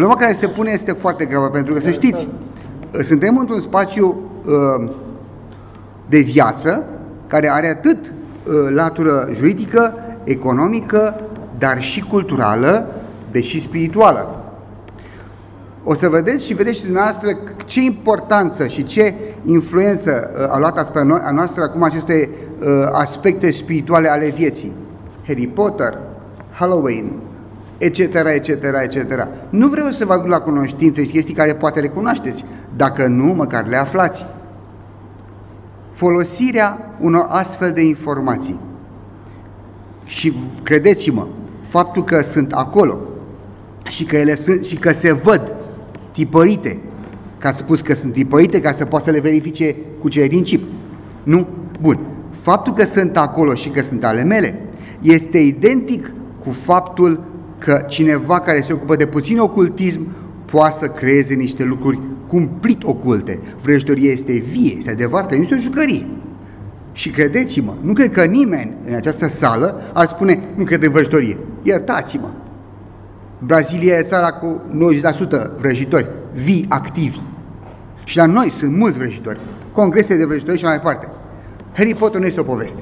problema care se pune este foarte gravă, pentru că să știți, suntem într-un spațiu uh, de viață care are atât uh, latură juridică, economică, dar și culturală, deși spirituală. O să vedeți și vedeți și dumneavoastră ce importanță și ce influență uh, a luat asupra noi, a noastră acum aceste uh, aspecte spirituale ale vieții. Harry Potter, Halloween, etc., etc., etc. Nu vreau să vă aduc la cunoștință și chestii care poate le cunoașteți, dacă nu, măcar le aflați. Folosirea unor astfel de informații. Și credeți-mă, faptul că sunt acolo și că ele sunt și că se văd tipărite, că ați spus că sunt tipărite ca să poată să le verifice cu cele din chip. Nu? Bun. Faptul că sunt acolo și că sunt ale mele este identic cu faptul că cineva care se ocupă de puțin ocultism poate să creeze niște lucruri cumplit oculte. Vrăjitoria este vie, este adevărat, nu este o jucărie. Și credeți-mă, nu cred că nimeni în această sală ar spune, nu cred în vrăjitorie. Iertați-mă. Brazilia e țara cu 90% vrăjitori, vii, activi. Și la noi sunt mulți vrăjitori, congrese de vrăjitori și mai departe. Harry Potter nu este o poveste.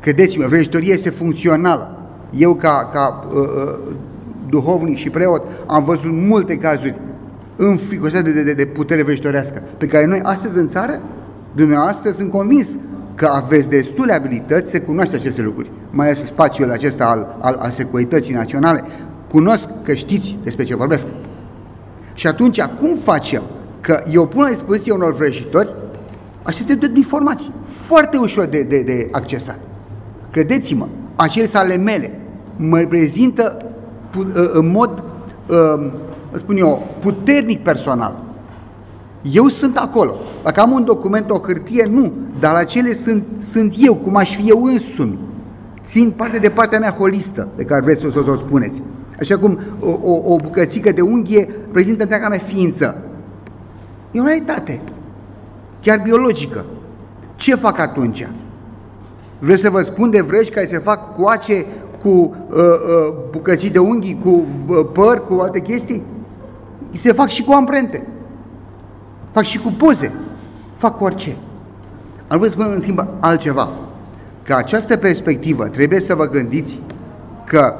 Credeți-mă, vrăjitoria este funcțională. Eu, ca, ca uh, uh, duhovnic și preot, am văzut multe cazuri înfricosate de, de, de putere vrăjitorească, pe care noi astăzi în țară, dumneavoastră, sunt convins că aveți destule abilități să cunoaște aceste lucruri, mai ales spațiul acesta al, al, al securității naționale. Cunosc că știți despre ce vorbesc. Și atunci, cum facem că eu pun la dispoziție unor vrăjitori aceste de informații, foarte ușor de, de, de accesat. Credeți-mă, acele sale mele mă prezintă ă, în mod, ă, spun eu, puternic personal. Eu sunt acolo. Dacă am un document, o hârtie, nu. Dar la cele sunt, sunt eu, cum aș fi eu însumi. Țin parte de partea mea holistă, de care vreți să o, să o spuneți. Așa cum o, o, o bucățică de unghie prezintă întreaga mea ființă. E o realitate, chiar biologică. Ce fac atunci? Vreau să vă spun de vrăji care se fac coace cu uh, uh, bucății de unghii, cu uh, păr, cu alte chestii? Se fac și cu amprente. Fac și cu poze. Fac cu orice. Am vrut să spun în schimb altceva. Că această perspectivă trebuie să vă gândiți că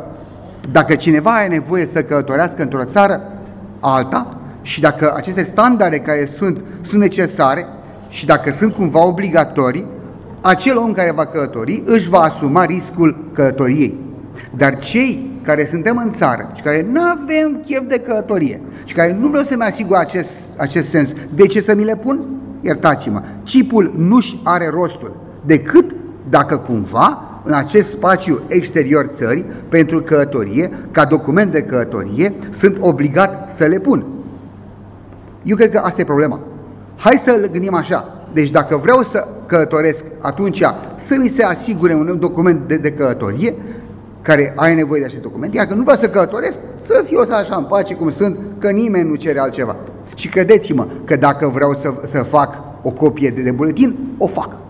dacă cineva are nevoie să călătorească într-o țară alta și dacă aceste standarde care sunt, sunt necesare și dacă sunt cumva obligatorii, acel om care va călători își va asuma riscul călătoriei. Dar cei care suntem în țară și care nu avem chef de călătorie și care nu vreau să-mi asigur acest, acest sens, de ce să mi le pun? Iertați-mă, chipul nu-și are rostul decât dacă cumva în acest spațiu exterior țării pentru călătorie, ca document de călătorie, sunt obligat să le pun. Eu cred că asta e problema. Hai să gândim așa. Deci dacă vreau să călătoresc, atunci să mi se asigure un document de, de călătorie care are nevoie de acest document, iar că nu vreau să călătoresc, să fiu o să așa în pace cum sunt, că nimeni nu cere altceva. Și credeți-mă că dacă vreau să, să fac o copie de, de buletin, o fac.